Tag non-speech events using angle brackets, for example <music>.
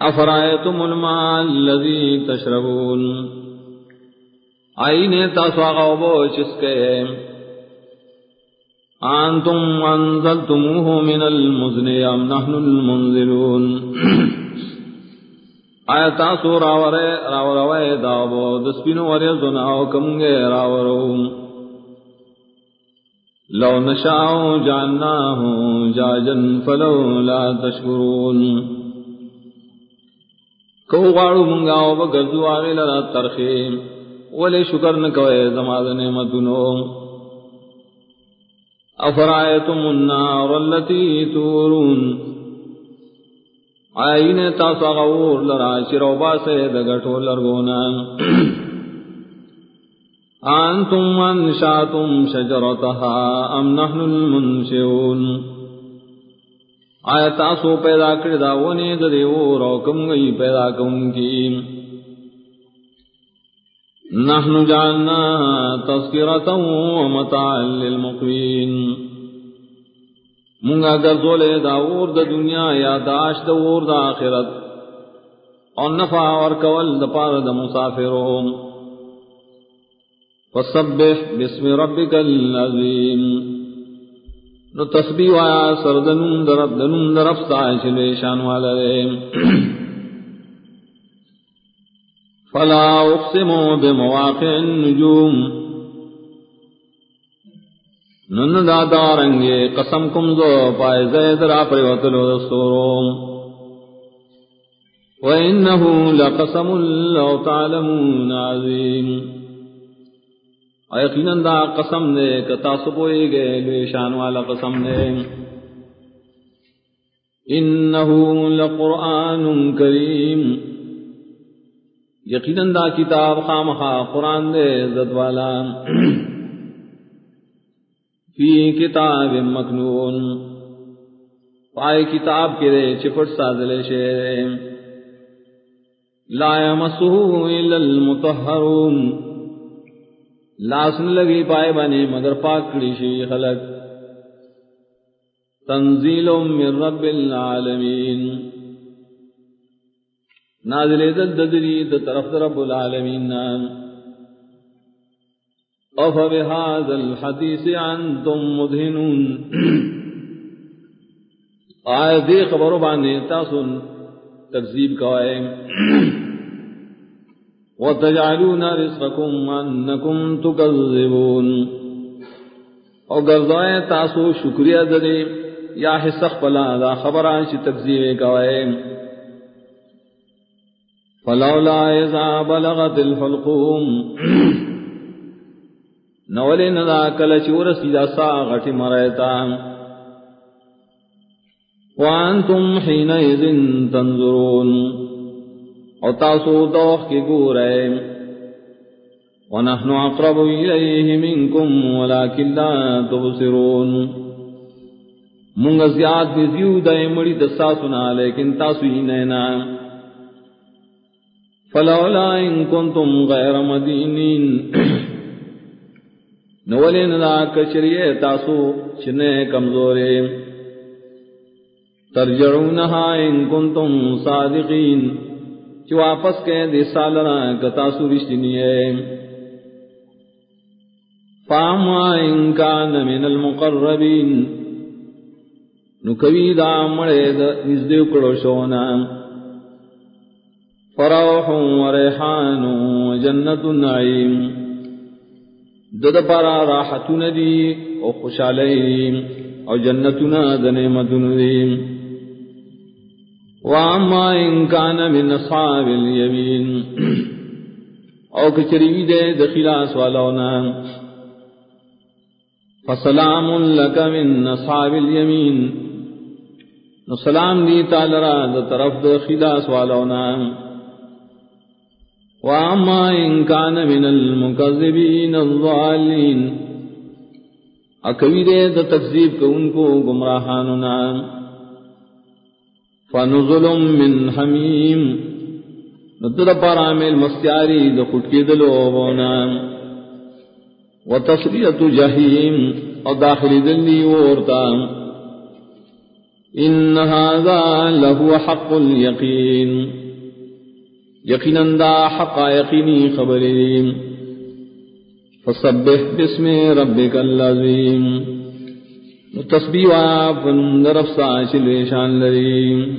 افرائیتم الماء الذي تشربون؟ آئین تاسو آغاوبو چسکے آنتم انزلتموه من المزن ام نحن المنزلون؟ <clears throat> آیا تاسو راورے، راوروے داوبو، دسپینو ورزن آو کمگے راورو لو نشاؤ جاننا ہوں جاجن فلو لا تشکرون. کو غاړو مونږه او بغرزو هغه لرا ترخه ولې شکر نه کوي زماده نعمتونو؟ افرایتم النار التي تورون؟ آئین تاسو غور لرا شرو باسه د غټو لرګونا انتم انشاتم شجرتها ام نحن المنشئون؟ آیا تاسو پیدا کړی دا ونی، د دیو رو کوم گئی پیدا کوم کی. نحن جعلنا تذکرتا و للمقوین. مونگا گرزولے دا اور دا دنیا یا داش دا اور دا آخرت. اور نفع اور کول دا پار دا مسافرون فسبح بسم ربک العظیم. نو تسبیح آیا سردنم درب دنم درب سائے چلے شان والا دے۔ فلا اقسمو بمواقع النجوم۔ نن دادا رنگے قسم کم زو پائے زید را پر وطلو دستورو وَإِنَّهُ لَقَسَمٌ لَوْ تَعْلَمُونَ عَظِيمٌ۔ یقیناً دا قسم دے کتا سپوئے گئے لے شان والا قسم دے۔ انہو لقرآن کریم۔ یقیناً دا کتاب خامخا قرآن دے زد والا۔ فی کتاب مکنون۔ پائے کتاب کے دے چپٹ سازلے شیرے لا یمسہو الا المتحرون لاسن لگی پائے بنے مگر پاکڑی شی خلق۔ تنزیل من رب العالمین۔ نازل دل ددری د طرف رب العالمین۔ نام اف بهذا الحديث انتم مدهنون آئے دی خبرو باندے تاسن تکذیب کوائے وتجعلون رزقكم انكم تكذبون. او گردائے تاسو شکریہ دے یا حصہ پلا دا خبران چی تکذیب کوئے. فلولا اذا بلغت الحلقوم. نولی ندا کل چورسی دا سا غٹی مرائتا. وانتم حین اذن تنظرون. او تاسو دوخ کی گورے ونحن اقرب الیہ منکم ولیکن لا تبصرون. منگا زیاد بھی زیو مڑی دستا سنا لیکن تاسو ہی نینا فلولا ان کنتم غیر مدینین. نولین لا کچریے تاسو چنے کمزورے ترجعونها ان کنتم صادقین. چ واپس کے دے سالنا کتا سو رشتنی ہے۔ فاما ان کان من المقربین نو کوي دا مړې د نږدې کړو شونا۔ فروح و ریحان و جنت النعیم دد پارا راحتون دی او خوشحالی او جنتنا د نعمتون دی۔ واما ان کان من اصحاب الیمین <clears throat> او کچری دے دخلاص والاونا فسلام لک من اصحاب الیمین نو سلام دی تعالی د طرف د والاونا واما ان کان من المکذبین الضالین اکوی دے د تکذیب کو ان کو گمراہانو نام فنزل من حمیم. ندر پر عامل مستیاری دو خٹکی دلو بونا و تصریت جہیم. او داخلی دلی ورتا. ان هذا له حق اليقين يقينا دا حق يقيني خبرين فسبح باسم ربك العظيم تسبیح و آپ نرف سا شان لریم.